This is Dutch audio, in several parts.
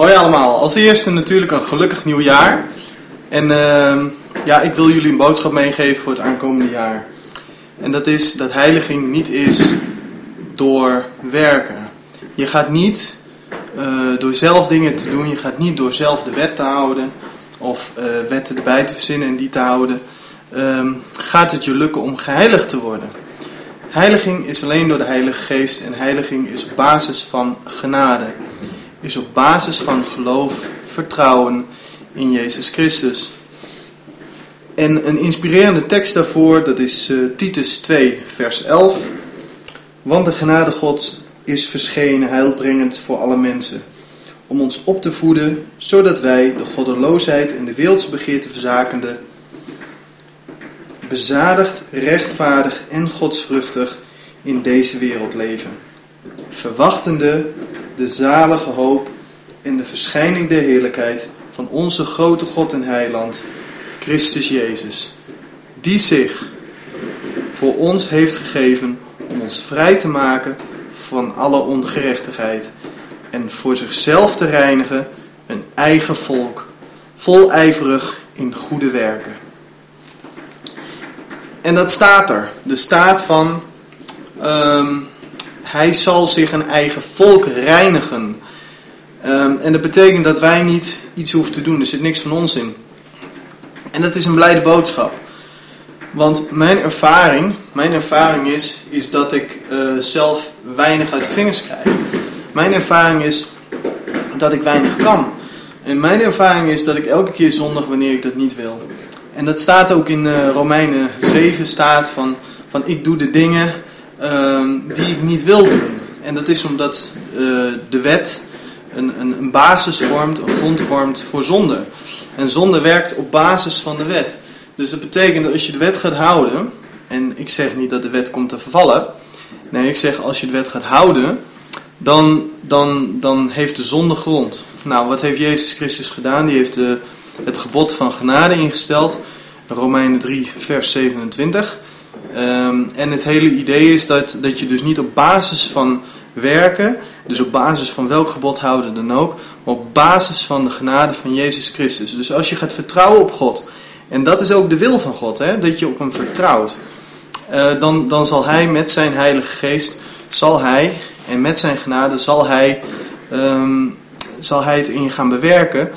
Hoi allemaal, als eerste natuurlijk een gelukkig nieuwjaar. En uh, ja, ik wil jullie een boodschap meegeven voor het aankomende jaar. En dat is dat heiliging niet is door werken. Je gaat niet uh, door zelf dingen te doen, je gaat niet door zelf de wet te houden of uh, wetten erbij te verzinnen en die te houden. Uh, gaat het je lukken om geheiligd te worden. Heiliging is alleen door de Heilige Geest en heiliging is op basis van genade is op basis van geloof, vertrouwen in Jezus Christus. En een inspirerende tekst daarvoor, dat is uh, Titus 2, vers 11. Want de genade God is verschenen, heilbrengend voor alle mensen, om ons op te voeden, zodat wij de goddeloosheid en de wereldse begeerte verzakende, bezadigd, rechtvaardig en godsvruchtig in deze wereld leven. Verwachtende de zalige hoop en de verschijning der heerlijkheid van onze grote God en Heiland, Christus Jezus, die zich voor ons heeft gegeven om ons vrij te maken van alle ongerechtigheid en voor zichzelf te reinigen een eigen volk, volijverig in goede werken. En dat staat er. De staat van um, hij zal zich een eigen volk reinigen. Um, en dat betekent dat wij niet iets hoeven te doen. Er zit niks van ons in. En dat is een blijde boodschap. Want mijn ervaring, mijn ervaring is, is dat ik uh, zelf weinig uit de vingers krijg. Mijn ervaring is dat ik weinig kan. En mijn ervaring is dat ik elke keer zondig wanneer ik dat niet wil. En dat staat ook in uh, Romeinen 7 staat van, van ik doe de dingen uh, die ik niet wil doen. En dat is omdat uh, de wet een, een, een, basis vormt, een grond vormt voor zonde. En zonde werkt op basis van de wet. Dus dat betekent dat als je de wet gaat houden, en ik zeg niet dat de wet komt te vervallen, nee, ik zeg als je de wet gaat houden, dan, dan, dan heeft de zonde grond. Nou, wat heeft Jezus Christus gedaan? Die heeft de, het gebod van genade ingesteld, Romeinen 3, vers 27. Um, en het hele idee is dat, dat je dus niet op basis van werken, dus op basis van welk gebod houden dan ook, maar op basis van de genade van Jezus Christus. Dus als je gaat vertrouwen op God, en dat is ook de wil van God, hè, dat je op hem vertrouwt, uh, dan, dan zal Hij met zijn Heilige Geest, zal Hij, en met zijn genade zal Hij, um, zal hij het in je gaan bewerken,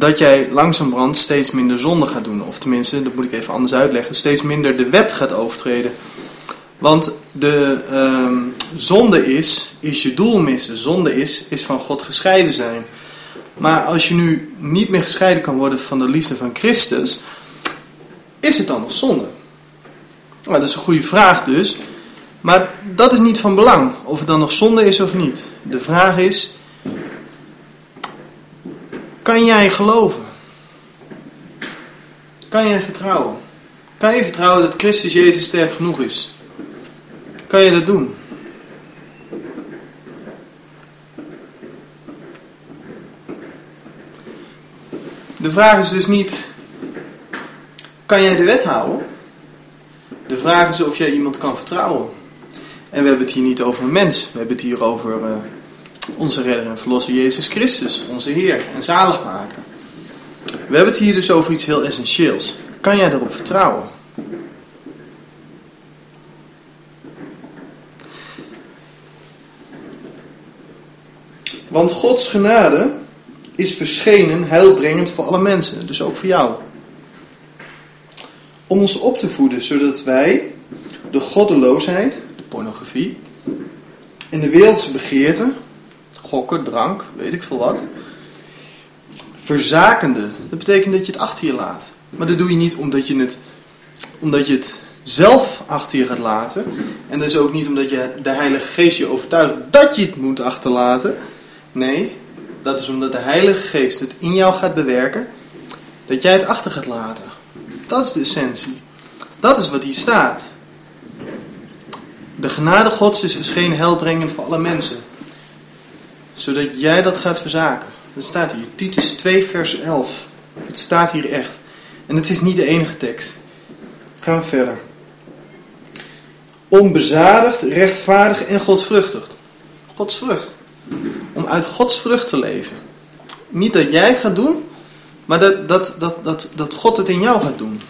dat jij langzamerhand steeds minder zonde gaat doen. Of tenminste, dat moet ik even anders uitleggen, steeds minder de wet gaat overtreden. Want de um, zonde is, is je doel missen. Zonde is, is van God gescheiden zijn. Maar als je nu niet meer gescheiden kan worden van de liefde van Christus, is het dan nog zonde? Nou, dat is een goede vraag dus. Maar dat is niet van belang, of het dan nog zonde is of niet. De vraag is, kan jij geloven? Kan jij vertrouwen? Kan je vertrouwen dat Christus Jezus sterk genoeg is? Kan je dat doen? De vraag is dus niet, kan jij de wet houden? De vraag is of jij iemand kan vertrouwen. En we hebben het hier niet over een mens, we hebben het hier over uh, onze redder en verlosser Jezus Christus, onze Heer en zaligmaker. We hebben het hier dus over iets heel essentieels. Kan jij daarop vertrouwen? Want Gods genade is verschenen, heilbrengend voor alle mensen, dus ook voor jou. Om ons op te voeden, zodat wij de goddeloosheid, de pornografie, en de wereldse begeerten, gokken, drank, weet ik veel wat. Verzakende, dat betekent dat je het achter je laat. Maar dat doe je niet omdat je het, omdat je het zelf achter je gaat laten. En dat is ook niet omdat je de Heilige Geest je overtuigt dat je het moet achterlaten. Nee, dat is omdat de Heilige Geest het in jou gaat bewerken, dat jij het achter gaat laten. Dat is de essentie. Dat is wat hier staat. De genade Gods is verschenen helbrengend voor alle mensen zodat jij dat gaat verzaken. Dat staat hier, Titus 2 vers 11. Het staat hier echt. En het is niet de enige tekst. Gaan we verder. Onbezadigd, rechtvaardig en godsvruchtig. Godsvrucht. Om uit Gods vrucht te leven. Niet dat jij het gaat doen, maar dat, dat, dat, dat, dat God het in jou gaat doen.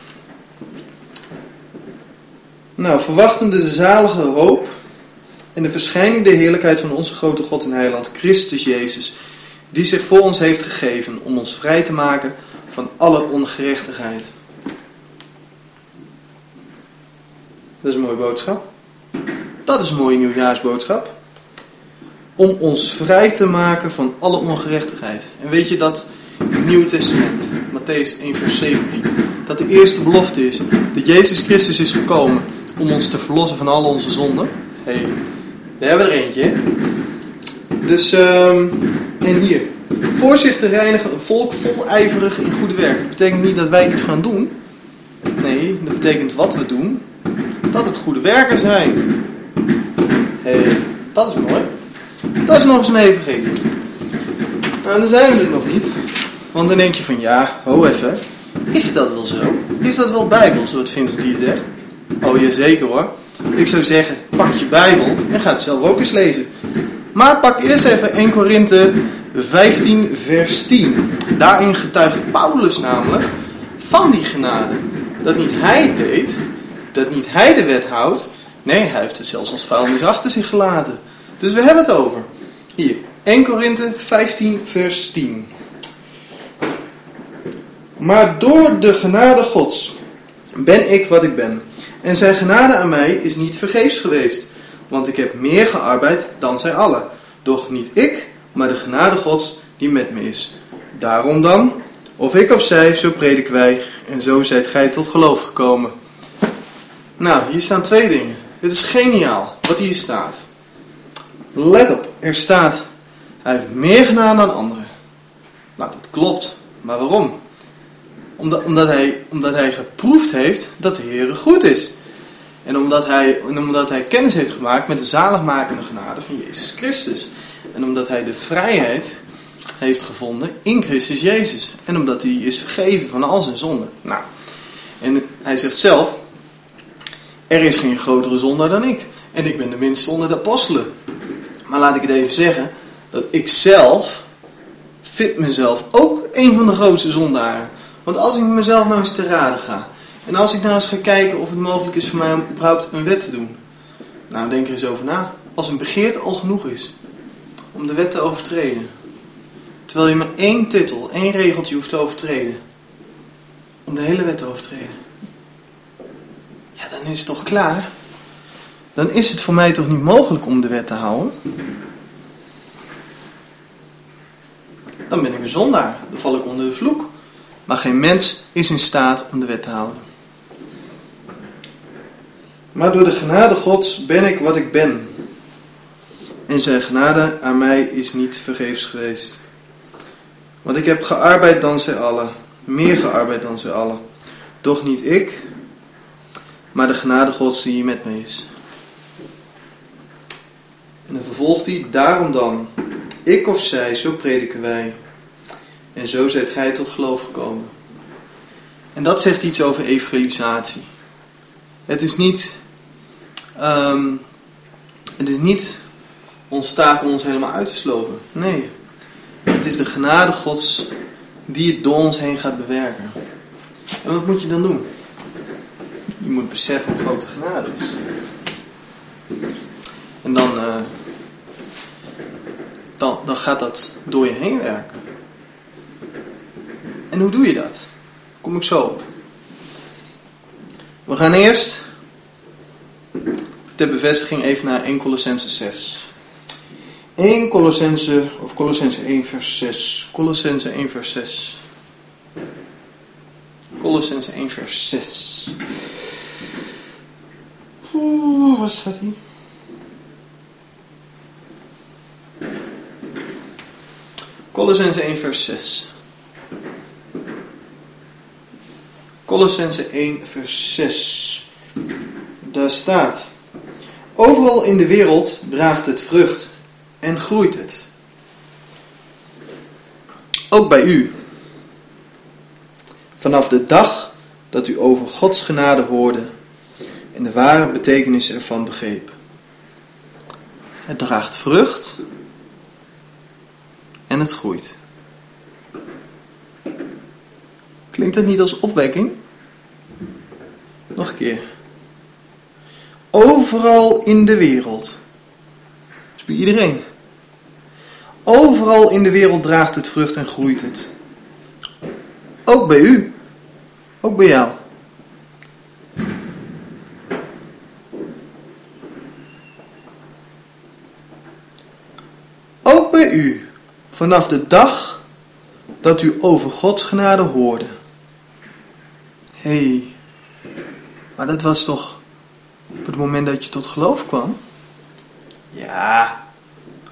Nou, verwachtende de zalige hoop en de verschijning der heerlijkheid van onze grote God en heiland, Christus Jezus, die zich voor ons heeft gegeven om ons vrij te maken van alle ongerechtigheid. Dat is een mooie boodschap. Dat is een mooie nieuwjaarsboodschap. Om ons vrij te maken van alle ongerechtigheid. En weet je dat in het Nieuwe Testament, Matthäus 1 vers 17, dat de eerste belofte is dat Jezus Christus is gekomen om ons te verlossen van al onze zonden? hey, daar hebben we er eentje. Dus, um, en hier. Voorzichtig reinigen een volk vol ijverig in goede werk. Dat betekent niet dat wij iets gaan doen. Nee, dat betekent wat we doen. Dat het goede werken zijn. Hé, hey, dat is mooi. Dat is nog eens een evengeven. Nou, dan zijn we er nog niet. Want dan denk je van, ja, ho even. Is dat wel zo? Is dat wel bijbels, wat Vincent hier zegt? Oh, zeker hoor. Ik zou zeggen, pak je bijbel en ga het zelf ook eens lezen. Maar pak eerst even 1 Korinthe 15 vers 10. Daarin getuigt Paulus namelijk van die genade. Dat niet hij deed, dat niet hij de wet houdt. Nee, hij heeft het zelfs als vuilnis achter zich gelaten. Dus we hebben het over. Hier, 1 Korinthe 15 vers 10. Maar door de genade gods ben ik wat ik ben. En zijn genade aan mij is niet vergeefs geweest. Want ik heb meer gearbeid dan zij allen. Doch niet ik, maar de genade gods die met me is. Daarom dan, of ik of zij, zo prediken wij. En zo zijt gij tot geloof gekomen. Nou, hier staan twee dingen. Dit is geniaal, wat hier staat. Let op, er staat, hij heeft meer gedaan dan anderen. Nou, dat klopt. Maar waarom? Omdat, omdat, hij, omdat hij geproefd heeft dat de Heer goed is. En omdat hij, en omdat hij kennis heeft gemaakt met de zaligmakende genade van Jezus Christus. En omdat hij de vrijheid heeft gevonden in Christus Jezus. En omdat hij is vergeven van al zijn zonden. Nou, en hij zegt zelf, er is geen grotere zondaar dan ik. En ik ben de minste onder de apostelen. Maar laat ik het even zeggen, dat ik zelf vind mezelf ook een van de grootste zondaren. Want als ik mezelf nou eens te raden ga. En als ik nou eens ga kijken of het mogelijk is voor mij om überhaupt een wet te doen. Nou, denk er eens over na. Als een begeerte al genoeg is om de wet te overtreden. Terwijl je maar één titel, één regeltje hoeft te overtreden. Om de hele wet te overtreden. Ja, dan is het toch klaar? Dan is het voor mij toch niet mogelijk om de wet te houden? Dan ben ik een zondaar. Dan val ik onder de vloek. Maar geen mens is in staat om de wet te houden. Maar door de genade Gods ben ik wat ik ben. En zijn genade aan mij is niet vergeefs geweest. Want ik heb gearbeid dan zij allen, meer gearbeid dan zij allen. Doch niet ik, maar de genade Gods die hier met mij is. En dan vervolgt hij, daarom dan, ik of zij, zo prediken wij. En zo zijt gij tot geloof gekomen. En dat zegt iets over evangelisatie. Het is niet, um, het is niet ons taak om ons helemaal uit te sloven. Nee, het is de genade Gods die het door ons heen gaat bewerken. En wat moet je dan doen? Je moet beseffen hoe groot de genade is. En dan, uh, dan, dan gaat dat door je heen werken. En hoe doe je dat? Kom ik zo op. We gaan eerst ter bevestiging even naar 1 Colossense 6. 1 Colossense, of Colossense 1 vers 6. Colossense 1 vers 6. Colossense 1 vers 6. Oeh, wat staat hier? Colossense 1 vers 6. Colossense 1 vers 6. Daar staat... Overal in de wereld draagt het vrucht en groeit het. Ook bij u. Vanaf de dag dat u over Gods genade hoorde en de ware betekenis ervan begreep. Het draagt vrucht en het groeit. Klinkt dat niet als opwekking? Nog een keer. Overal in de wereld. Dus bij iedereen. Overal in de wereld draagt het vrucht en groeit het. Ook bij u. Ook bij jou. Ook bij u. Vanaf de dag dat u over Gods genade hoorde. Hey, maar dat was toch op het moment dat je tot geloof kwam? Ja,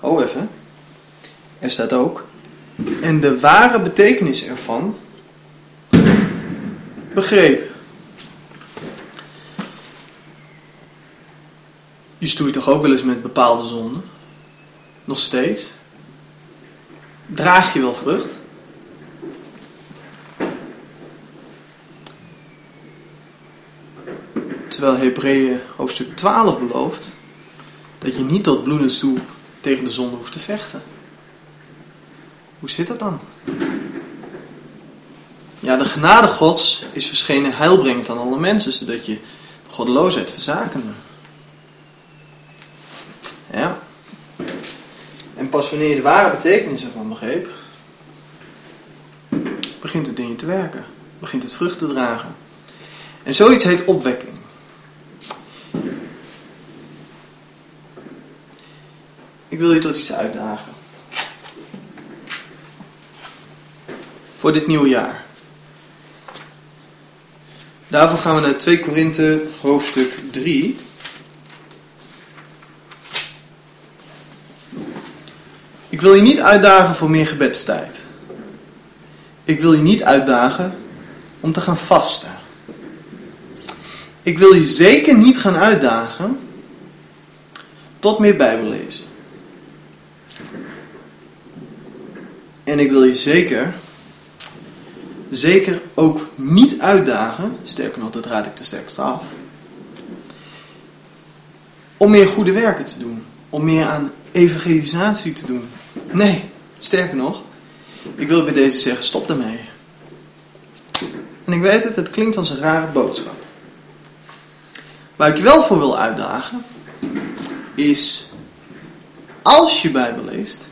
oh even. Er staat ook. En de ware betekenis ervan begreep. Je stoeit toch ook wel eens met bepaalde zonden? Nog steeds? Draag je wel vrucht? Terwijl Hebreeën hoofdstuk 12 belooft dat je niet tot bloedens toe tegen de zonde hoeft te vechten. Hoe zit dat dan? Ja, de genade Gods is verschenen heilbrengend aan alle mensen, zodat je de goddeloosheid verzaken. Ja. En pas wanneer je de ware betekenis ervan begreep, begint het in te werken. Begint het vrucht te dragen. En zoiets heet opwekking. Ik wil je tot iets uitdagen. Voor dit nieuwe jaar. Daarvoor gaan we naar 2 Korinthe hoofdstuk 3. Ik wil je niet uitdagen voor meer gebedstijd. Ik wil je niet uitdagen om te gaan vasten. Ik wil je zeker niet gaan uitdagen tot meer Bijbel En ik wil je zeker, zeker ook niet uitdagen, sterker nog, dat raad ik te sterkst af, om meer goede werken te doen, om meer aan evangelisatie te doen. Nee, sterker nog, ik wil bij deze zeggen, stop daarmee. En ik weet het, het klinkt als een rare boodschap. Waar ik je wel voor wil uitdagen, is als je Bijbel leest,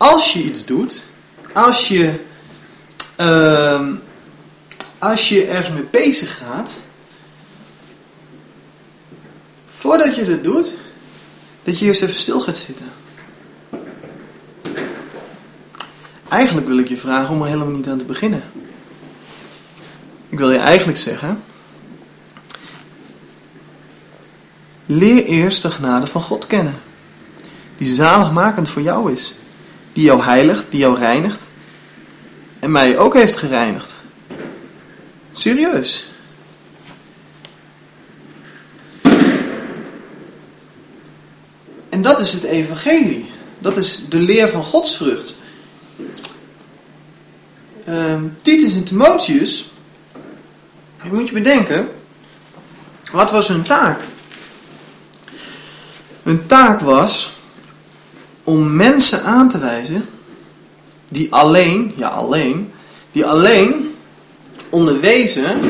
als je iets doet, als je, uh, als je ergens mee bezig gaat, voordat je dat doet, dat je eerst even stil gaat zitten. Eigenlijk wil ik je vragen om er helemaal niet aan te beginnen. Ik wil je eigenlijk zeggen, leer eerst de genade van God kennen, die zaligmakend voor jou is die jou heiligt, die jou reinigt. En mij ook heeft gereinigd. Serieus. En dat is het evangelie. Dat is de leer van godsvrucht. Uh, Titus en Timotheus, je moet je bedenken, wat was hun taak? Hun taak was om mensen aan te wijzen die alleen, ja alleen, die alleen onderwezen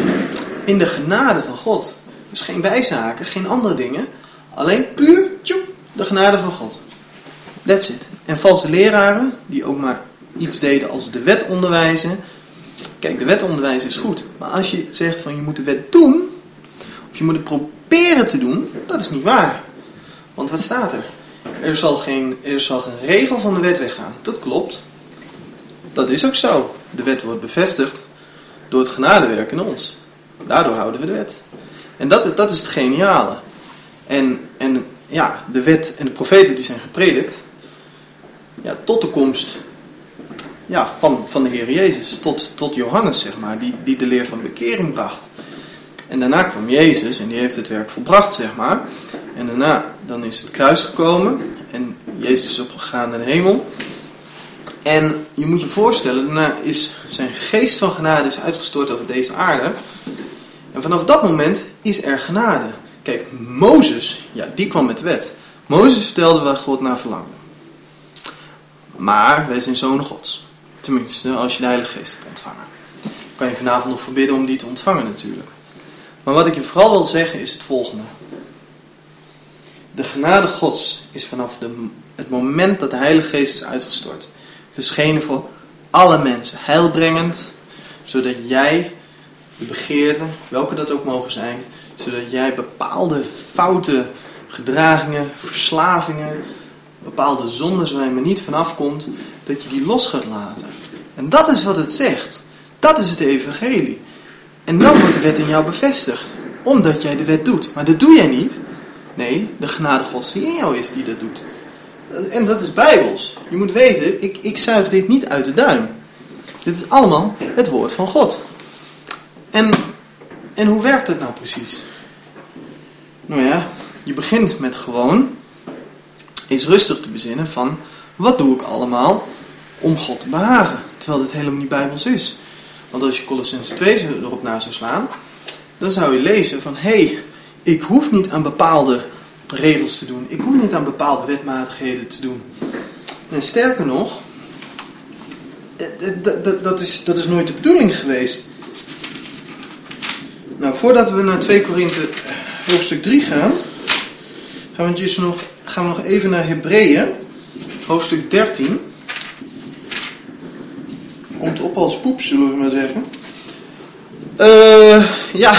in de genade van God. Dus geen bijzaken, geen andere dingen. Alleen puur de genade van God. That's it. En valse leraren, die ook maar iets deden als de wet onderwijzen. Kijk, de wet onderwijzen is goed. Maar als je zegt van je moet de wet doen, of je moet het proberen te doen, dat is niet waar. Want wat staat er? Er zal, geen, er zal geen regel van de wet weggaan. Dat klopt. Dat is ook zo. De wet wordt bevestigd door het genadewerk in ons. Daardoor houden we de wet. En dat, dat is het geniale. En, en ja, de wet en de profeten die zijn gepredikt. Ja, tot de komst ja, van, van de Heer Jezus. Tot, tot Johannes, zeg maar. Die, die de leer van bekering bracht. En daarna kwam Jezus en die heeft het werk volbracht, zeg maar. En daarna dan is het kruis gekomen en Jezus is opgegaan naar de hemel. En je moet je voorstellen, daarna is zijn geest van genade is uitgestort over deze aarde. En vanaf dat moment is er genade. Kijk, Mozes, ja, die kwam met de wet. Mozes vertelde waar God naar verlangde. Maar wij zijn zonen gods. Tenminste, als je de Heilige Geest hebt ontvangen. kan je vanavond nog verbidden om die te ontvangen natuurlijk. Maar wat ik je vooral wil zeggen is het volgende. De genade Gods is vanaf de, het moment dat de Heilige Geest is uitgestort, verschenen voor alle mensen, heilbrengend, zodat jij de begeerten, welke dat ook mogen zijn, zodat jij bepaalde foute gedragingen, verslavingen, bepaalde zondes waar je niet vanaf komt, dat je die los gaat laten. En dat is wat het zegt. Dat is het evangelie. En dan wordt de wet in jou bevestigd. Omdat jij de wet doet. Maar dat doe jij niet. Nee, de genade gods die in jou is die dat doet. En dat is bijbels. Je moet weten, ik, ik zuig dit niet uit de duim. Dit is allemaal het woord van God. En, en hoe werkt het nou precies? Nou ja, je begint met gewoon eens rustig te bezinnen van wat doe ik allemaal om God te behagen. Terwijl dit helemaal niet bijbels is. Want als je Colossens 2 erop na zou slaan, dan zou je lezen van hé, hey, ik hoef niet aan bepaalde regels te doen. Ik hoef niet aan bepaalde wetmatigheden te doen. En sterker nog, dat is, dat is nooit de bedoeling geweest. Nou, voordat we naar 2 Korinthe hoofdstuk 3 gaan, gaan we, dus nog, gaan we nog even naar Hebreeën, hoofdstuk 13. Komt op als poep, zullen we maar zeggen. Uh, ja,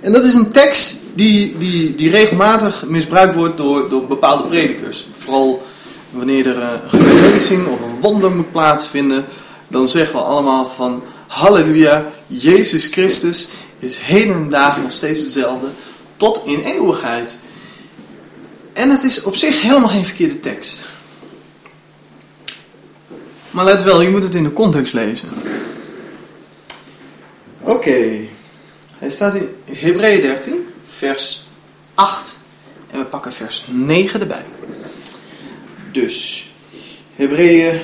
en dat is een tekst die, die, die regelmatig misbruikt wordt door, door bepaalde predikers. Vooral wanneer er een genezing of een wonder moet plaatsvinden, dan zeggen we allemaal van Halleluja, Jezus Christus is heden en dagen nog steeds hetzelfde, tot in eeuwigheid. En het is op zich helemaal geen verkeerde tekst. Maar let wel, je moet het in de context lezen. Oké, hij staat in Hebreeën 13, vers 8. En we pakken vers 9 erbij. Dus, Hebreeën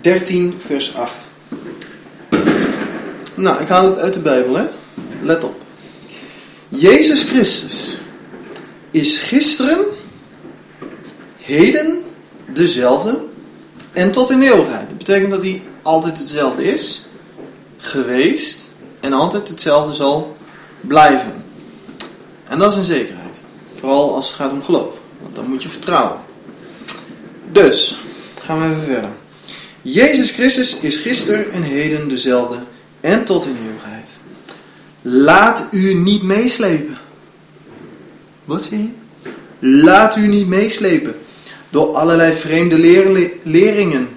13, vers 8. Nou, ik haal het uit de Bijbel, hè. Let op. Jezus Christus is gisteren, heden, dezelfde en tot in eeuwigheid. Dat betekent dat hij altijd hetzelfde is, geweest en altijd hetzelfde zal blijven. En dat is een zekerheid. Vooral als het gaat om geloof. Want dan moet je vertrouwen. Dus, gaan we even verder. Jezus Christus is gisteren en heden dezelfde en tot in eeuwigheid. Laat u niet meeslepen. Wat zie je? Laat u niet meeslepen door allerlei vreemde leringen.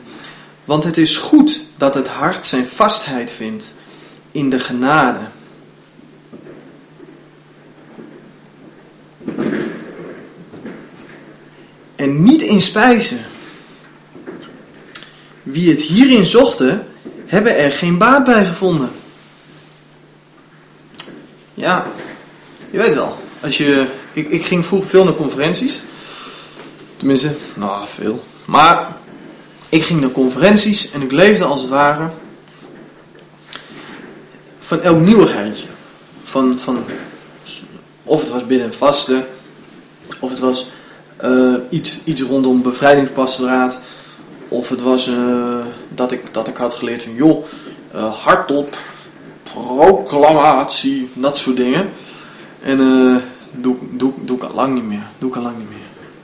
Want het is goed dat het hart zijn vastheid vindt in de genade. En niet in spijzen. Wie het hierin zochten, hebben er geen baat bij gevonden. Ja, je weet wel. Als je, ik, ik ging vroeger veel naar conferenties. Tenminste, nou veel. Maar ik ging naar conferenties en ik leefde als het ware van elk nieuwigheidje. Van, van, of het was binnen het vasten, of het was uh, iets, iets rondom bevrijdingspastoraat, of het was uh, dat, ik, dat ik had geleerd van joh, uh, hardop, proclamatie, dat soort dingen. En doe, doe, doe ik al lang niet meer. Doe ik al lang niet meer.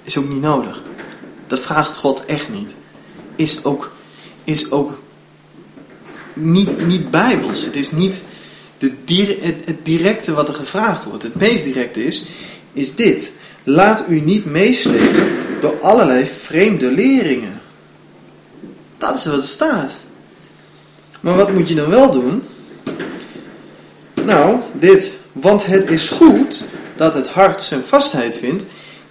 Is ook niet nodig. Dat vraagt God echt niet. Is ook, is ook niet, niet bijbels. Het is niet de, het, het directe wat er gevraagd wordt. Het meest directe is, is dit. Laat u niet meeslepen door allerlei vreemde leringen. Dat is wat er staat. Maar wat moet je dan wel doen? Nou, dit. Want het is goed dat het hart zijn vastheid vindt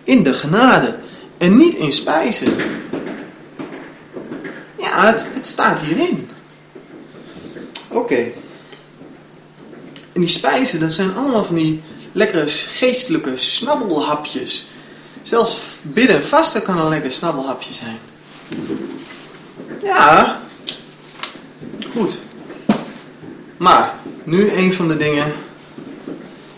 in de genade en niet in spijzen. Ja, het, het staat hierin. Oké. En die spijzen, dat zijn allemaal van die lekkere geestelijke snabbelhapjes. Zelfs bidden en vasten kan een lekker snabbelhapje zijn. Ja. Goed. Maar, nu een van de dingen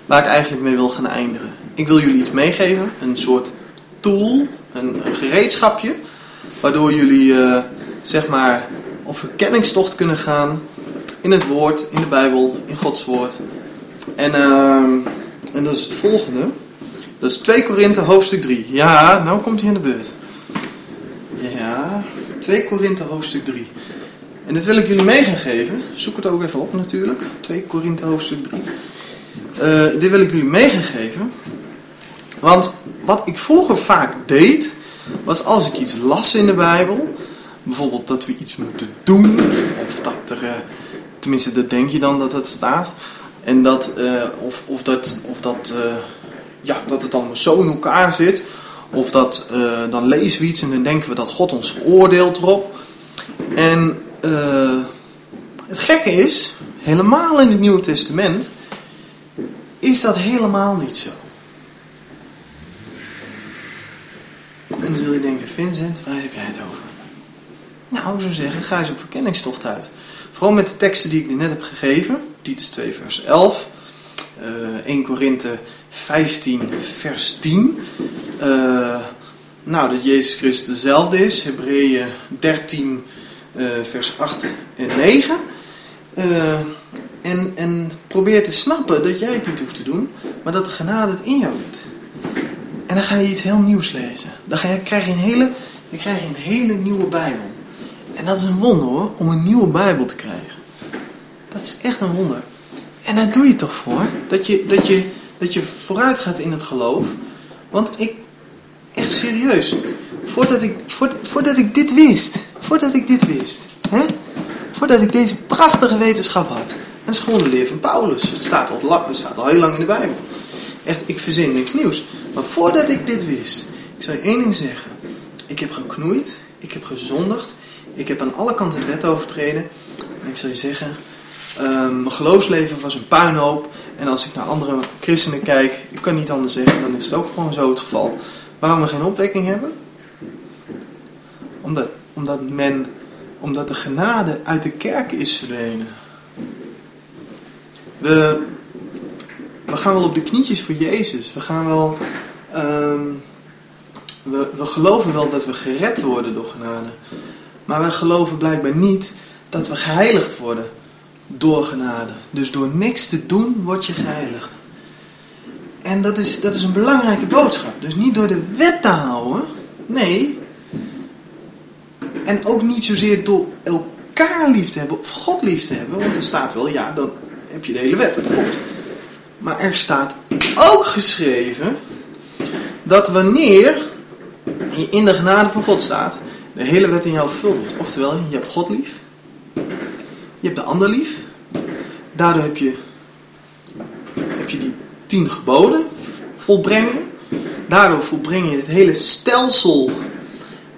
waar ik eigenlijk mee wil gaan eindigen. Ik wil jullie iets meegeven, een soort tool, een, gereedschapje, waardoor jullie uh, zeg maar op verkenningstocht kunnen gaan in het woord, in de Bijbel, in Gods woord. En, ehm, en dat is het volgende. Dat is 2 Korinthe hoofdstuk 3. Ja, nou komt hij in de beurt. Ja, 2 Korinthe hoofdstuk 3. En dit wil ik jullie mee gaan geven. Zoek het ook even op natuurlijk. 2 Korinthe hoofdstuk 3. Uh, dit wil ik jullie mee gaan geven. Want wat ik vroeger vaak deed, was als ik iets las in de Bijbel, bijvoorbeeld dat we iets moeten doen, of dat er, uh, tenminste dat denk je dan dat het staat, en dat, uh, of, of dat, of dat, ja, dat het allemaal zo in elkaar zit, of dat, dan lezen we iets en dan denken we dat God ons veroordeelt erop. En het gekke is, helemaal in het Nieuwe Testament, is dat helemaal niet zo. En dan zul je denken, Vincent, waar heb jij het over? Nou, ik zou zeggen, ga eens op verkenningstocht uit. Vooral met de teksten die ik net heb gegeven. Titus 2 vers 11. Uh, 1 Korinthe 15 vers 10. Uh, nou, dat Jezus Christus dezelfde is. Hebreeën 13 uh, vers 8 en 9. Uh, en, en probeer te snappen dat jij het niet hoeft te doen, maar dat de genade het in jou doet. En dan ga je iets heel nieuws lezen. Dan ga je, krijg je een hele, je krijg je een hele nieuwe Bijbel. En dat is een wonder hoor, om een nieuwe Bijbel te krijgen. Dat is echt een wonder. En daar doe je toch voor, dat je, dat je, dat je vooruit gaat in het geloof. Want ik, echt serieus, voordat ik, voordat ik dit wist, voordat ik dit wist, hè, voordat ik deze prachtige wetenschap had. En dat is gewoon de leer van Paulus. Het staat, al het staat al heel lang in de Bijbel. Echt, ik verzin niks nieuws. Maar voordat ik dit wist, ik zal je één ding zeggen. Ik heb geknoeid, ik heb gezondigd, ik heb aan alle kanten de wet overtreden. En ik zal je zeggen, um, mijn geloofsleven was een puinhoop. En als ik naar andere christenen kijk, ik kan niet anders zeggen, dan is het ook gewoon zo het geval. Waarom we geen opwekking hebben? Omdat, omdat men omdat de genade uit de kerk is verdwenen. We, we gaan wel op de knietjes voor Jezus. We gaan wel. Um, we, we geloven wel dat we gered worden door genade. Maar we geloven blijkbaar niet dat we geheiligd worden door genade. Dus door niks te doen word je geheiligd. En dat is, dat is een belangrijke boodschap. Dus niet door de wet te houden. Nee, en ook niet zozeer door elkaar lief te hebben of God lief te hebben. Want er staat wel, ja, dan heb je de hele wet, dat klopt. Maar er staat ook geschreven dat wanneer je in de genade van God staat, de hele wet in jou vervuld wordt. Oftewel, je hebt God lief. Je hebt de ander lief. Daardoor heb je, heb je die tien geboden volbrengen. Daardoor volbreng je het hele stelsel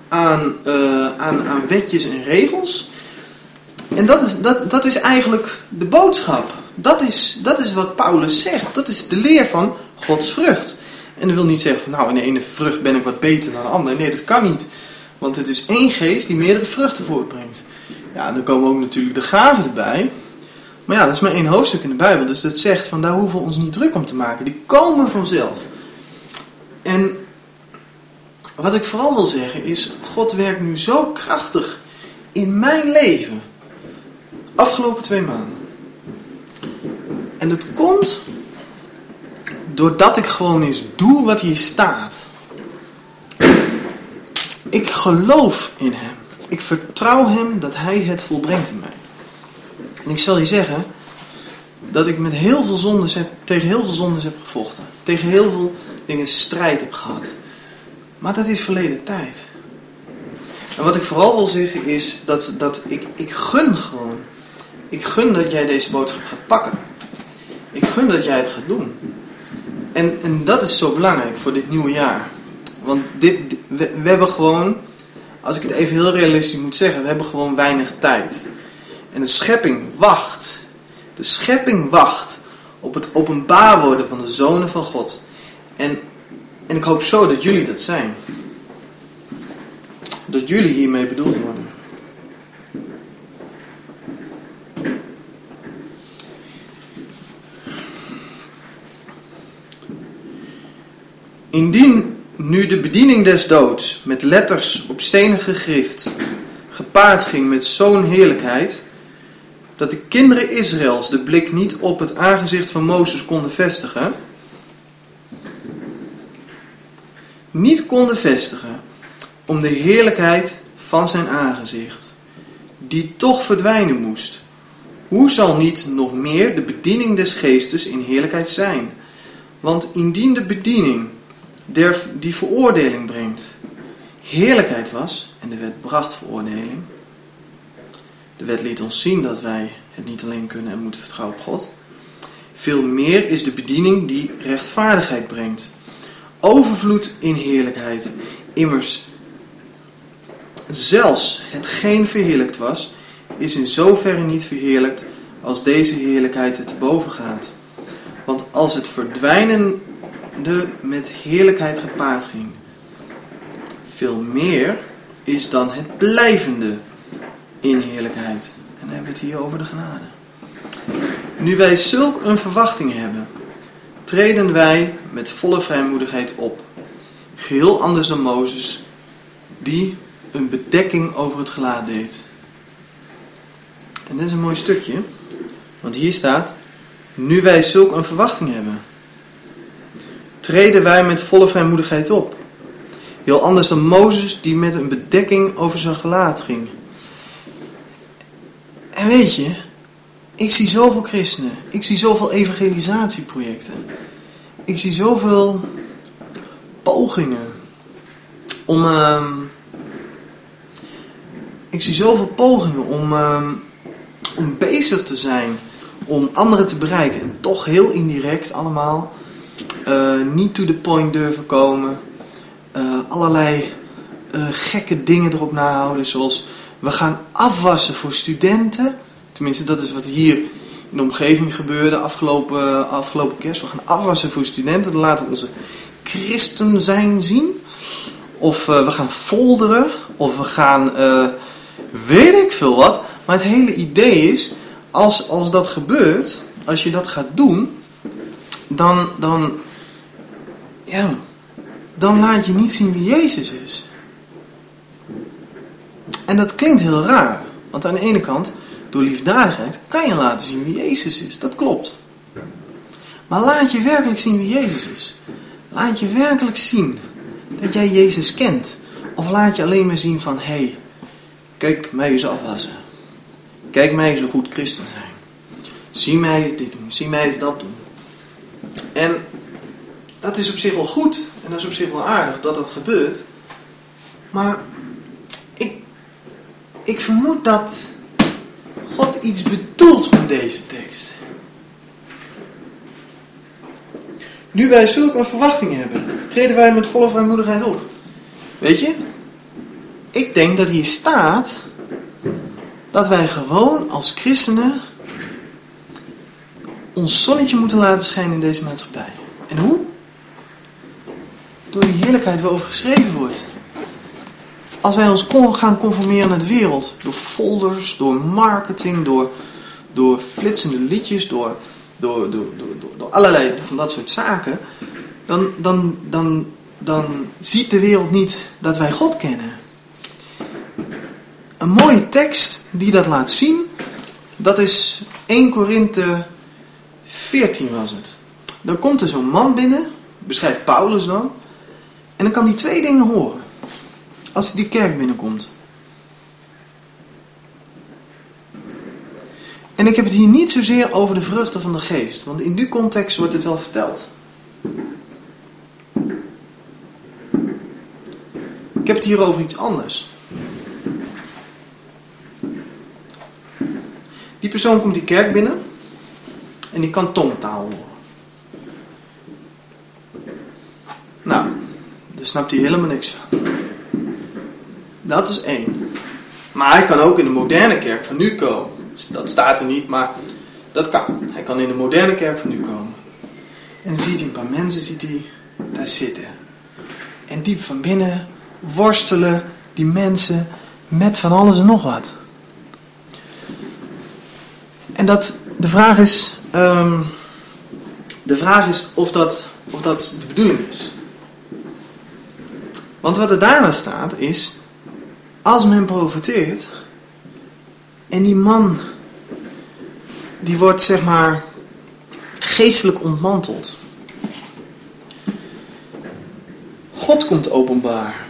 aan, uh, aan, aan wetjes en regels. En dat is, dat, dat is eigenlijk de boodschap. Dat is, dat is wat Paulus zegt. Dat is de leer van Gods vrucht. En dat wil niet zeggen van nou in de ene vrucht ben ik wat beter dan de andere. Nee, dat kan niet. Want het is één geest die meerdere vruchten voortbrengt. Ja, en dan komen ook natuurlijk de gaven erbij. Maar ja, dat is maar één hoofdstuk in de Bijbel. Dus dat zegt van daar hoeven we ons niet druk om te maken. Die komen vanzelf. En wat ik vooral wil zeggen is, God werkt nu zo krachtig in mijn leven. Afgelopen twee maanden. En het komt doordat ik gewoon eens doe wat hier staat. Ik geloof in hem. Ik vertrouw hem dat hij het volbrengt in mij. En ik zal je zeggen dat ik met heel veel zondes heb, tegen heel veel zondes heb gevochten. Tegen heel veel dingen strijd heb gehad. Maar dat is verleden tijd. En wat ik vooral wil zeggen is dat, dat ik, ik gun gewoon. Ik gun dat jij deze boodschap gaat pakken. Ik gun dat jij het gaat doen. En, en dat is zo belangrijk voor dit nieuwe jaar. Want dit, we, we hebben gewoon, als ik het even heel realistisch moet zeggen, we hebben gewoon weinig tijd. En de schepping wacht. De schepping wacht op het openbaar worden van de zonen van God. En en ik hoop zo dat jullie dat zijn. Dat jullie hiermee bedoeld worden. Indien nu de bediening des doods met letters op stenen gegrift gepaard ging met zo'n heerlijkheid, dat de kinderen Israëls de blik niet op het aangezicht van Mozes konden vestigen. Niet konden vestigen om de heerlijkheid van zijn aangezicht, die toch verdwijnen moest. Hoe zal niet nog meer de bediening des geestes in heerlijkheid zijn? Want indien de bediening die veroordeling brengt, heerlijkheid was, en de wet bracht veroordeling, de wet liet ons zien dat wij het niet alleen kunnen en moeten vertrouwen op God. Veel meer is de bediening die rechtvaardigheid brengt. Overvloed in heerlijkheid. Immers, zelfs hetgeen verheerlijkt was, is in zoverre niet verheerlijkt als deze heerlijkheid het boven gaat. Want als het verdwijnende met heerlijkheid gepaard ging, veel meer is dan het blijvende in heerlijkheid. En dan hebben we het hier over de genade. Nu wij zulk een verwachting hebben, treden wij met volle vrijmoedigheid op. Geheel anders dan Mozes, die een bedekking over het gelaat deed. En dit is een mooi stukje, want hier staat, nu wij zulk een verwachting hebben, treden wij met volle vrijmoedigheid op. Heel anders dan Mozes die met een bedekking over zijn gelaat ging. En weet je, ik zie zoveel christenen, ik zie zoveel evangelisatieprojecten, ik zie zoveel pogingen om. Uh, ik zie zoveel pogingen om, uh, om bezig te zijn, om anderen te bereiken. En toch heel indirect allemaal. Uh, niet to the point durven komen. Uh, allerlei gekke dingen erop nahouden, zoals we gaan afwassen voor studenten. Tenminste, dat is wat hier in de omgeving gebeurde afgelopen, afgelopen kerst. We gaan afwassen voor studenten. Dan laten we onze christen zijn zien. Of we gaan folderen. Of we gaan, weet ik veel wat. Maar het hele idee is, als, als dat gebeurt, als je dat gaat doen, dan, dan, ja, dan laat je niet zien wie Jezus is. En dat klinkt heel raar. Want aan de ene kant, door liefdadigheid, kan je laten zien wie Jezus is. Dat klopt. Maar laat je werkelijk zien wie Jezus is. Laat je werkelijk zien dat jij Jezus kent. Of laat je alleen maar zien van, hé, hey, kijk mij eens afwassen. Kijk mij eens een goed christen zijn. Zie mij eens dit doen, zie mij eens dat doen. En dat is op zich wel goed. En dat is op zich wel aardig dat dat gebeurt. Maar ik vermoed dat God iets bedoelt met deze tekst. Nu wij zulke een verwachting hebben, treden wij met volle vrijmoedigheid op. Weet je? Ik denk dat hier staat dat wij gewoon als christenen ons zonnetje moeten laten schijnen in deze maatschappij. En hoe? Door die heerlijkheid waarover geschreven wordt. Als wij ons gaan conformeren aan de wereld, door folders, door marketing, door, door flitsende liedjes, door, door, door, door, door allerlei van dat soort zaken, dan, dan, dan, dan ziet de wereld niet dat wij God kennen. Een mooie tekst die dat laat zien, dat is 1 Korinthe 14 was het. Dan komt er zo'n man binnen, beschrijft Paulus dan, en dan kan hij twee dingen horen als hij die kerk binnenkomt. En ik heb het hier niet zozeer over de vruchten van de geest, want in die context wordt het wel verteld. Ik heb het hier over iets anders. Die persoon komt die kerk binnen en die kan tongtaal horen. Nou, daar snapt hij helemaal niks van. Dat is één. Maar hij kan ook in de moderne kerk van nu komen. Dat staat er niet, maar dat kan. Hij kan in de moderne kerk van nu komen. En ziet hij een paar mensen ziet hij daar zitten. En diep van binnen worstelen die mensen met van alles en nog wat. En dat, de vraag is, um, de vraag is of dat, of dat de bedoeling is. Want wat er daarna staat is, als men profiteert en die man die wordt zeg maar geestelijk ontmanteld. God komt openbaar.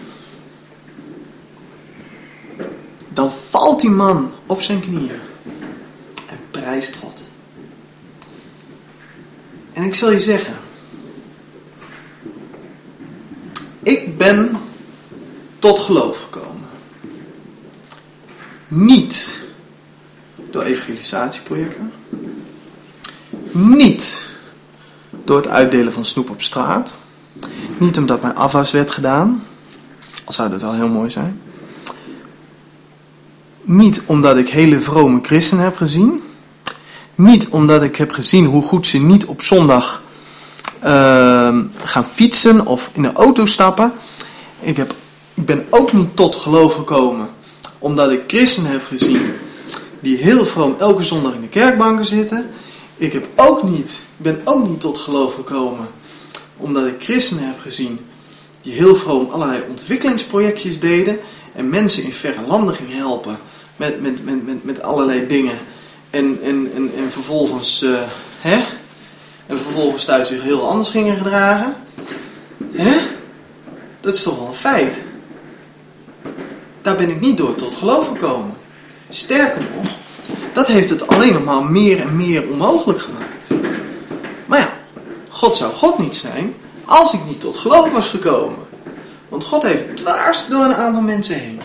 Dan valt die man op zijn knieën en prijst God. En ik zal je zeggen, ik ben tot geloof gekomen. Niet door evangelisatieprojecten. Niet door het uitdelen van snoep op straat. Niet omdat mijn afwas werd gedaan. Al zou dat wel heel mooi zijn. Niet omdat ik hele vrome christenen heb gezien. Niet omdat ik heb gezien hoe goed ze niet op zondag gaan fietsen of in de auto stappen. Ik, heb, ik ben ook niet tot geloof gekomen omdat ik christenen heb gezien die heel vroom elke zondag in de kerkbanken zitten. Ik heb ook niet, ben ook niet tot geloof gekomen omdat ik christenen heb gezien die heel vroom allerlei ontwikkelingsprojectjes deden en mensen in verre landen gingen helpen met, met, met, met, met allerlei dingen. En, en, en, en vervolgens, uh, hè? En vervolgens thuis zich heel anders gingen gedragen. Hè? Dat is toch wel een feit. Daar ben ik niet door tot geloof gekomen. Sterker nog, dat heeft het alleen nog maar meer en meer onmogelijk gemaakt. Maar ja, God zou God niet zijn als ik niet tot geloof was gekomen. Want God heeft dwars door een aantal mensen heen.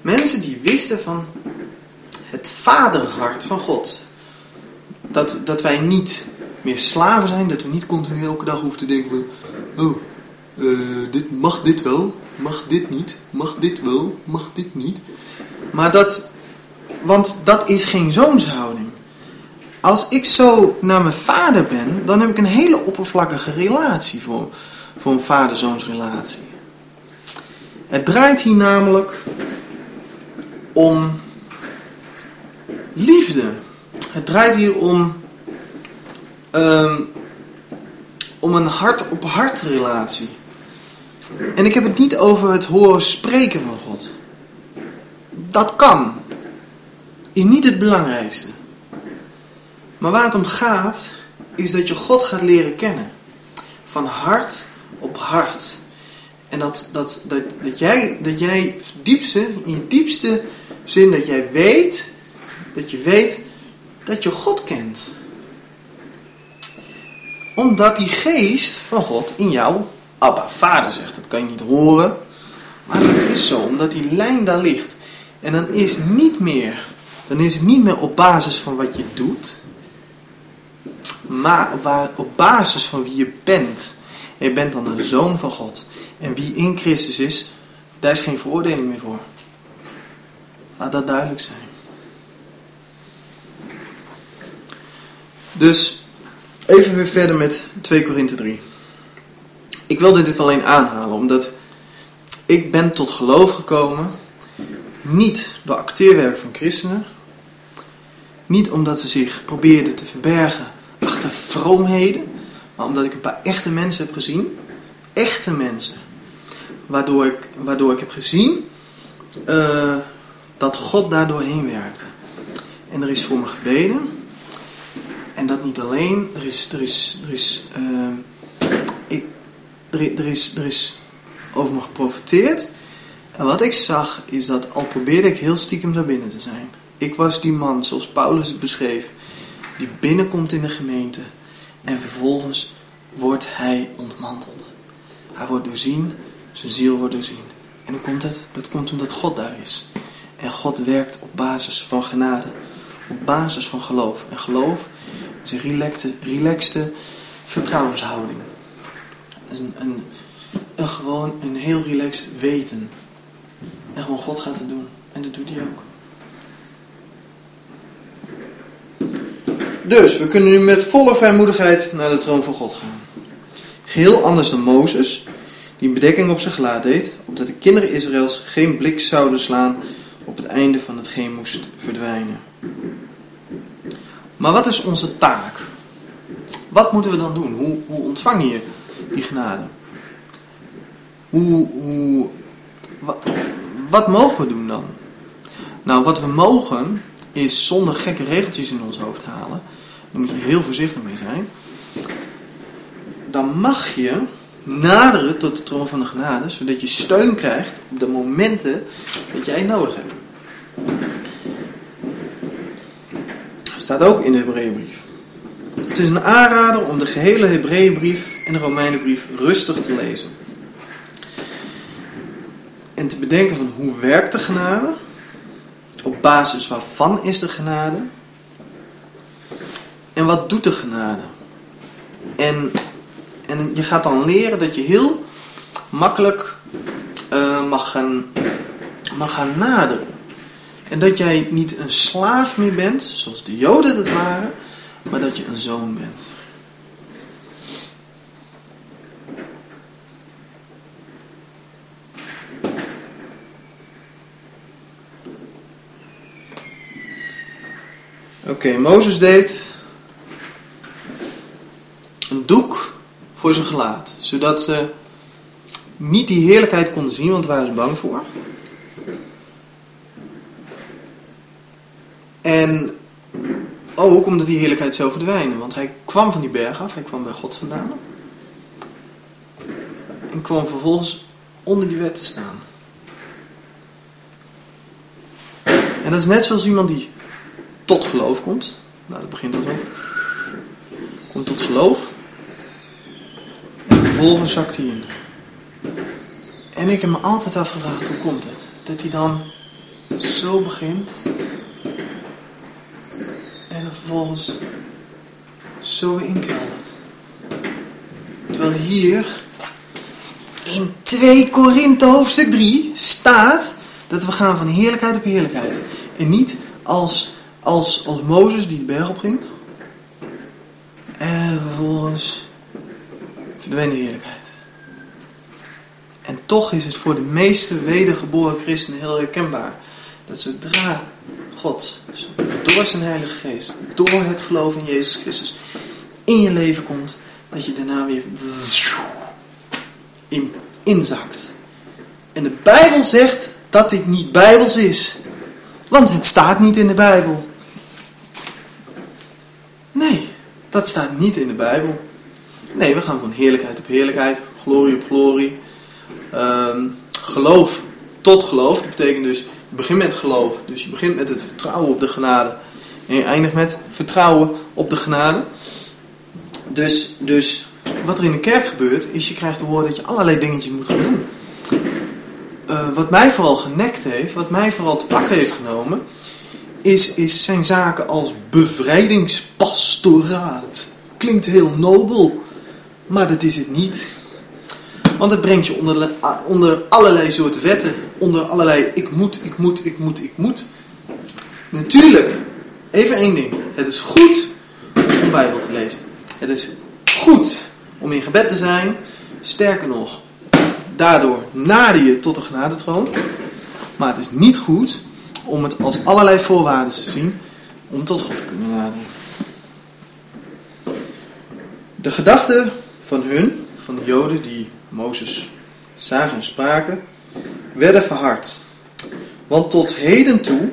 Mensen die wisten van het vaderhart van God. Dat, dat wij niet meer slaven zijn, dat we niet continu elke dag hoeven te denken van... Oh, uh, dit, mag dit wel, mag dit niet, mag dit wel, mag dit niet. Maar dat, want dat is geen zoonshouding. Als ik zo naar mijn vader ben, dan heb ik een hele oppervlakkige relatie voor, voor een vader-zoonsrelatie. Het draait hier namelijk om liefde. Het draait hier om, um, om een hart-op-hart relatie. En ik heb het niet over het horen spreken van God. Dat kan. Is niet het belangrijkste. Maar waar het om gaat, is dat je God gaat leren kennen. Van hart op hart. En dat, dat, dat, dat, jij, dat jij diepste, in je diepste zin, dat jij weet, dat je weet dat je God kent. Omdat die geest van God in jou, Abba, vader zegt, dat kan je niet horen. Maar dat is zo, omdat die lijn daar ligt. En dan is niet meer, dan is het niet meer op basis van wat je doet, maar waar, op basis van wie je bent. je bent dan een zoon van God. En wie in Christus is, daar is geen veroordeling meer voor. Laat dat duidelijk zijn. Dus even weer verder met 2 Korinthe 3. Ik wilde dit alleen aanhalen omdat ik ben tot geloof gekomen niet door acteerwerk van christenen, niet omdat ze zich probeerden te verbergen achter vroomheden, maar omdat ik een paar echte mensen heb gezien, echte mensen, waardoor ik, waardoor ik heb gezien uh, dat God daardoor heen werkte. En er is voor me gebeden. En dat niet alleen. Er is, er is, er is, uh, ik, er, er, is, er is over me geprofiteerd. En wat ik zag is dat al probeerde ik heel stiekem daar binnen te zijn. Ik was die man, zoals Paulus het beschreef, die binnenkomt in de gemeente. En vervolgens wordt hij ontmanteld. Hij wordt doorzien, zijn ziel wordt doorzien. En dan komt het, dat komt omdat God daar is. En God werkt op basis van genade. Op basis van geloof. En geloof is een relaxte, relaxte vertrouwenshouding. Een, een, een, gewoon een heel relaxed weten. En gewoon God gaat het doen. En dat doet hij ook. Dus, we kunnen nu met volle vrijmoedigheid naar de troon van God gaan. Geheel anders dan Mozes, die een bedekking op zijn gelaat deed, opdat de kinderen Israëls geen blik zouden slaan op het einde van hetgeen moest verdwijnen. Maar wat is onze taak? Wat moeten we dan doen? Hoe, hoe ontvang je die genade? Hoe, wat mogen we doen dan? Nou, wat we mogen is zonder gekke regeltjes in ons hoofd halen. Daar moet je heel voorzichtig mee zijn. Dan mag je naderen tot de troon van de genade, zodat je steun krijgt op de momenten dat jij nodig hebt. Staat ook in de Hebreeënbrief. Het is een aanrader om de gehele Hebreeënbrief en de Romeinenbrief rustig te lezen. En te bedenken van hoe werkt de genade? Op basis waarvan is de genade? En wat doet de genade? En, en je gaat dan leren dat je heel makkelijk uh, mag, gaan, mag gaan naderen. En dat jij niet een slaaf meer bent, zoals de Joden dat waren, maar dat je een zoon bent. Oké, Mozes deed een doek voor zijn gelaat, zodat ze niet die heerlijkheid konden zien, want daar waren ze bang voor. En ook omdat die heerlijkheid zou verdwijnen, want hij kwam van die berg af, hij kwam bij God vandaan. En kwam vervolgens onder die wet te staan. En dat is net zoals iemand die tot geloof komt. Nou, dat begint al zo. Komt tot geloof. En vervolgens zakt hij in. En ik heb me altijd afgevraagd, hoe komt het? Dat hij dan zo begint. En dan vervolgens zo inkeldert. Terwijl hier in 2 Korinthe hoofdstuk 3 staat dat we gaan van heerlijkheid op heerlijkheid. En niet als als, als Mozes die de berg opging. En vervolgens verdween de heerlijkheid. En toch is het voor de meeste wedergeboren christenen heel herkenbaar. Dat zodra God door zijn heilige geest, door het geloof in Jezus Christus, in je leven komt, dat je daarna weer in, inzakt. En de Bijbel zegt dat dit niet Bijbels is. Want het staat niet in de Bijbel. Nee, dat staat niet in de Bijbel. Nee, we gaan van heerlijkheid op heerlijkheid, glorie op glorie. Ehm, geloof tot geloof. Dat betekent dus, begint met geloof. Dus je begint met het vertrouwen op de genade. En je eindigt met vertrouwen op de genade. Dus, dus wat er in de kerk gebeurt, is je krijgt te horen dat je allerlei dingetjes moet gaan doen. Uh, wat mij vooral genekt heeft, wat mij vooral te pakken heeft genomen, is, is zijn zaken als bevrijdingspastoraat. Klinkt heel nobel, maar dat is het niet. Want het brengt je onder, onder allerlei soorten wetten. Onder allerlei ik moet, ik moet, ik moet, ik moet. Natuurlijk, even één ding. Het is goed om Bijbel te lezen. Het is goed om in gebed te zijn. Sterker nog, daardoor nader je tot de genadetroon. Maar het is niet goed om het als allerlei voorwaarden te zien om tot God te kunnen naderen. De gedachten van hun, van de Joden die Mozes zagen en spraken, werden verhard. Want tot heden toe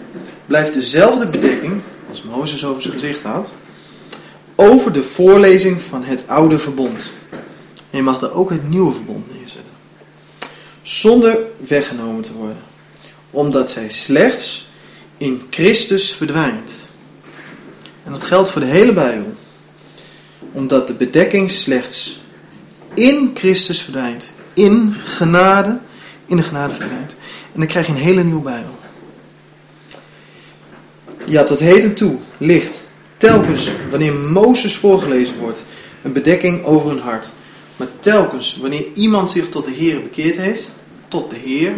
blijft dezelfde bedekking, als Mozes over zijn gezicht had, over de voorlezing van het oude verbond. En je mag er ook het nieuwe verbond neerzetten. Zonder weggenomen te worden omdat zij slechts in Christus verdwijnt. En dat geldt voor de hele Bijbel. Omdat de bedekking slechts in Christus verdwijnt. In genade, in de genade verdwijnt. En dan krijg je een hele nieuwe Bijbel. Ja, tot heden toe ligt telkens wanneer Mozes voorgelezen wordt een bedekking over een hart. Maar telkens wanneer iemand zich tot de Heer bekeerd heeft, tot de Heer,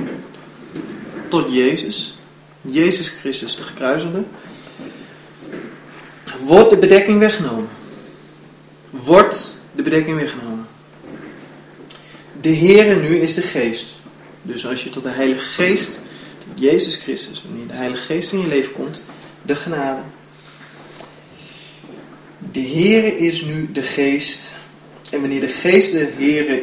tot Jezus, Jezus Christus de gekruisende, wordt de bedekking weggenomen. Wordt de bedekking weggenomen. De Heere nu is de Geest. Dus als je tot de Heilige Geest, Jezus Christus, wanneer de Heilige Geest in je leven komt, de genade. De Heere is nu de Geest. En wanneer de Geest de Heere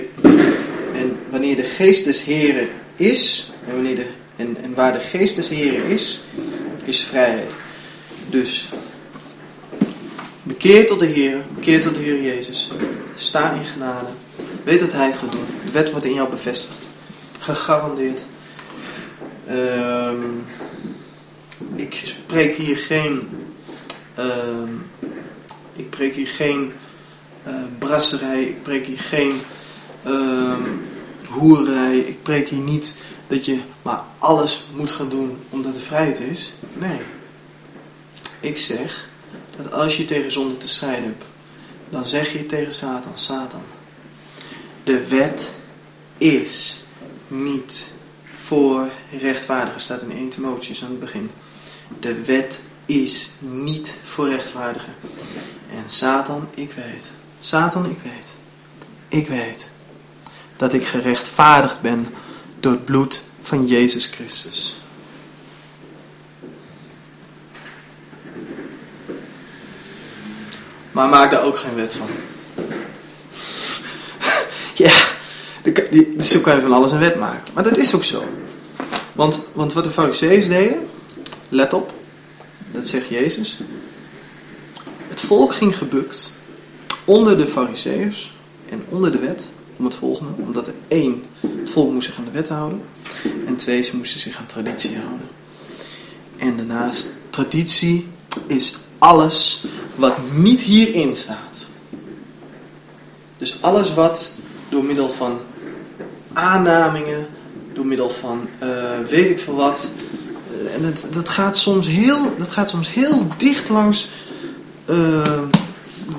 en wanneer de Geest des Heeren is, en wanneer de en, en waar de geest des Heren is, is vrijheid. Dus, bekeer tot de Heer, bekeer tot de Heer Jezus. Sta in genade. Weet dat Hij het gaat doen. De wet wordt in jou bevestigd. Gegarandeerd. Ehm, ik spreek hier geen... ehm, ik preek hier geen eh, brasserij. Ik preek hier geen ehm hoerij. Ik preek hier niet dat je maar alles moet gaan doen omdat er vrijheid is. Nee. Ik zeg dat als je tegen zonde te strijden hebt, dan zeg je tegen Satan, Satan, de wet is niet voor rechtvaardigen, staat in 1 Timotheus aan het begin. De wet is niet voor rechtvaardigen. En Satan, ik weet, Satan, ik weet, ik weet dat ik gerechtvaardigd ben door het bloed van Jezus Christus. Maar maak daar ook geen wet van. ja, zo kan je van alles een wet maken. Maar dat is ook zo. Want, want wat de fariseeën deden, let op, dat zegt Jezus. Het volk ging gebukt onder de fariseeërs en onder de wet om het volgende. Omdat er één, het volk moest zich aan de wet houden. En twee, ze moesten zich aan traditie houden. En daarnaast, traditie is alles wat niet hierin staat. Dus alles wat door middel van aannamingen, door middel van uh, weet ik veel wat. Uh, en dat, dat, gaat soms heel, dat gaat soms heel dicht langs, uh,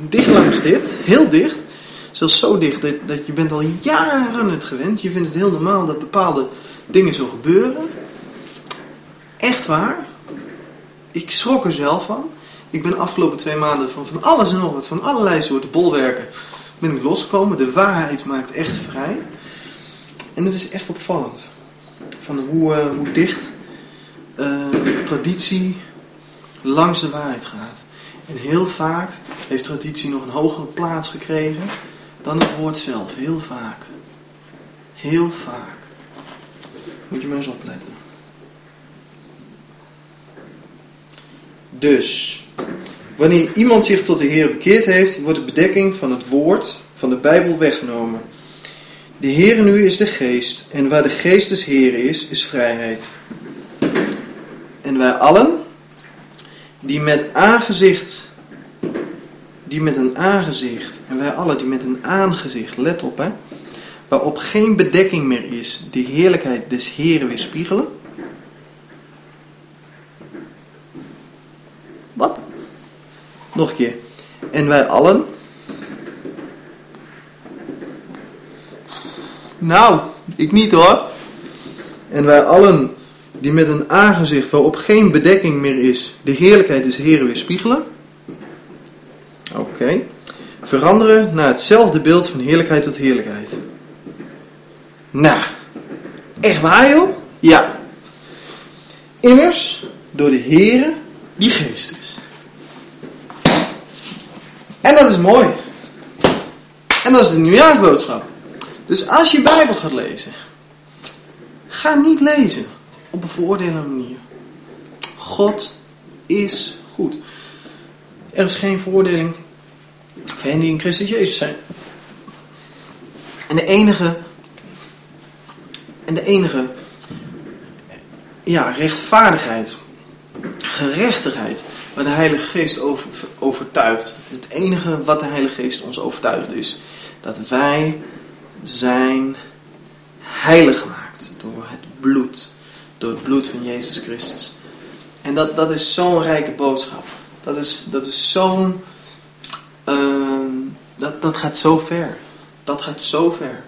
dicht langs dit, heel dicht. Zelfs zo dicht dat, dat je bent al jaren het gewend. Je vindt het heel normaal dat bepaalde dingen zo gebeuren. Echt waar. Ik schrok er zelf van. Ik ben de afgelopen twee maanden van, van alles en nog wat, van allerlei soorten bolwerken, ben ik losgekomen. De waarheid maakt echt vrij. En het is echt opvallend. Van hoe, uh, hoe dicht uh, traditie langs de waarheid gaat. En heel vaak heeft traditie nog een hogere plaats gekregen dan het woord zelf. Heel vaak. Heel vaak. Moet je maar eens opletten. Dus, wanneer iemand zich tot de Heer bekeerd heeft, wordt de bedekking van het woord van de Bijbel weggenomen. De Heer nu is de geest, en waar de geest des Heer is, is vrijheid. En wij allen, die met aangezicht, die met een aangezicht, en wij allen die met een aangezicht, let op hè, waarop geen bedekking meer is, de heerlijkheid des Heeren weerspiegelen. Wat? Nog een keer. En wij allen. Nou, ik niet hoor. En wij allen die met een aangezicht waarop geen bedekking meer is, de heerlijkheid des Heren weerspiegelen. Oké. Veranderen naar hetzelfde beeld van heerlijkheid tot heerlijkheid. Nou, echt waar joh? Ja. Immers, door de Heere die geest is. En dat is mooi. En dat is de nieuwjaarsboodschap. Dus als je Bijbel gaat lezen, ga niet lezen op een veroordelende manier. God is goed. Er is geen veroordeling voor hen die in Christus Jezus zijn. En de enige, en de enige ja, rechtvaardigheid, gerechtigheid, waar de Heilige Geest over, overtuigt. Het enige wat de Heilige Geest ons overtuigt is dat wij zijn heilig gemaakt door het bloed. Door het bloed van Jezus Christus. En dat, dat is zo'n rijke boodschap. Dat is, dat is zo'n... Uh, dat, dat gaat zo ver. Dat gaat zo ver.